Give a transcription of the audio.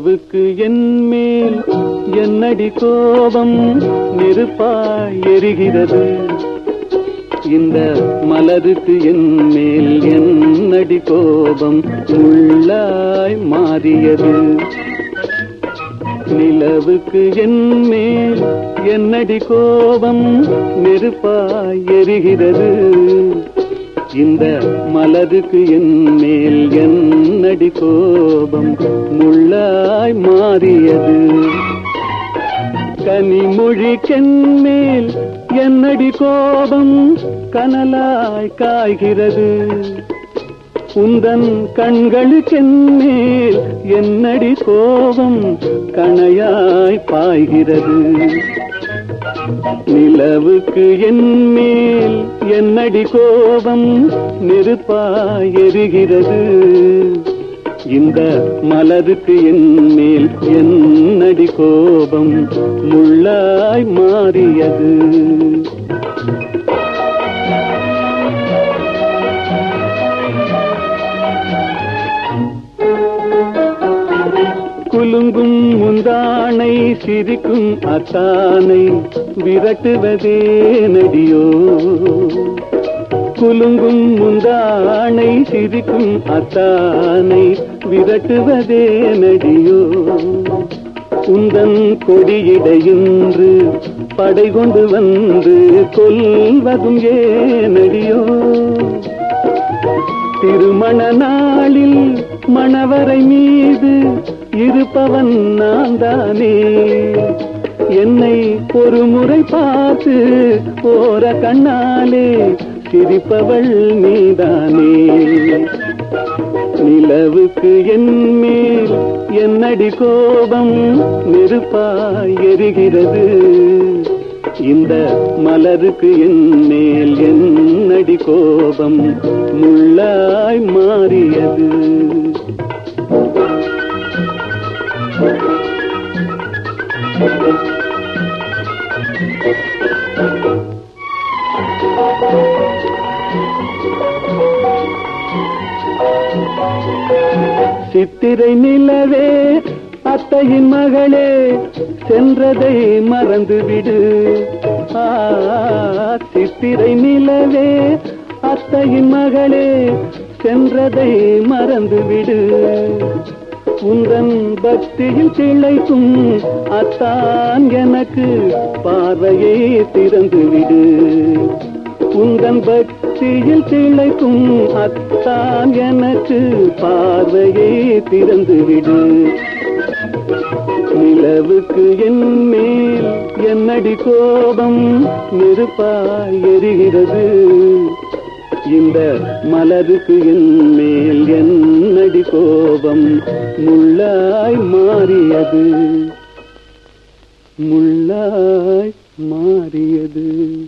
இரவுக்கு என்மேல் என்னடி கோபம் நெருப்பாய் எரிகிறது. இந்த மலருக்கு என்மேல் என்னடி கோபம் முள்ளாய் மாறியது. நிலவுக்கு என்மேல் என்னடி கோபம் நெருப்பாய் எரிகிறது. இந்த மலருக்கு என் மேல் என்னடி கோபம்? முள்ளாய் மாறியது. கனிமொழி கென்மேல் என்னடி கோபம்? கனலாய் காய்கிறது. உந்தன் கண்களுக்கென்மேல் என்னடி கோபம்? கணையாய் பாய்கிறது. நிலவுக்கு என் மேல் என்னடி கோபம் நெருப்பாய் எரிகிறது. இந்த மலருக்கு என் மேல் என்னடி கோபம் முள்ளாய் மாறியது. சிந்தானை சிரிக்கும் அத்தானை விரட்டுவதே நடியோ. குலுங்கும் முந்தானை சிரிக்கும் அத்தானை விரட்டுவதே நடியோ. உந்தன் கொடியிடையின்று படை கொண்டு வந்து கொல்வதும் ஏனடியோ திருமண நாளில் மணவரை மீது இருப்பவன் நான் தானே என்னை ஒரு முறை பார்த்து போற கண்ணாலே சிரிப்பவள் நீதானே. நிலவுக்கு என் மேல் என்னடி கோபம் நெருப்பாய் எரிகிறது. இந்த மலருக்கு என் மேல் என்னடி கோபம் முள்ளாய் மாறியது. சித்திரை நிலவே அத்தையின் மகளே சென்றதை மறந்துவிடு. சித்திரை நிலவே அத்தையின் மகளே சென்றதை மறந்துவிடு. உந்தன் பக்தியில் திளைக்கும் அத்தான் எனக்கு பார்வையை திறந்துவிடு. உந்தன் பக்தி காட்சியில் திளைக்கும் அத்தான் எனக்கு பார்வையே திறந்துவிடு. நிலவுக்கு என் மேல் என்னடி கோபம் நெருப்பாய் எரிகிறது. இந்த மலருக்கு என் மேல் என்னடி கோபம் முள்ளாய் மாறியது. முள்ளாய் மாறியது.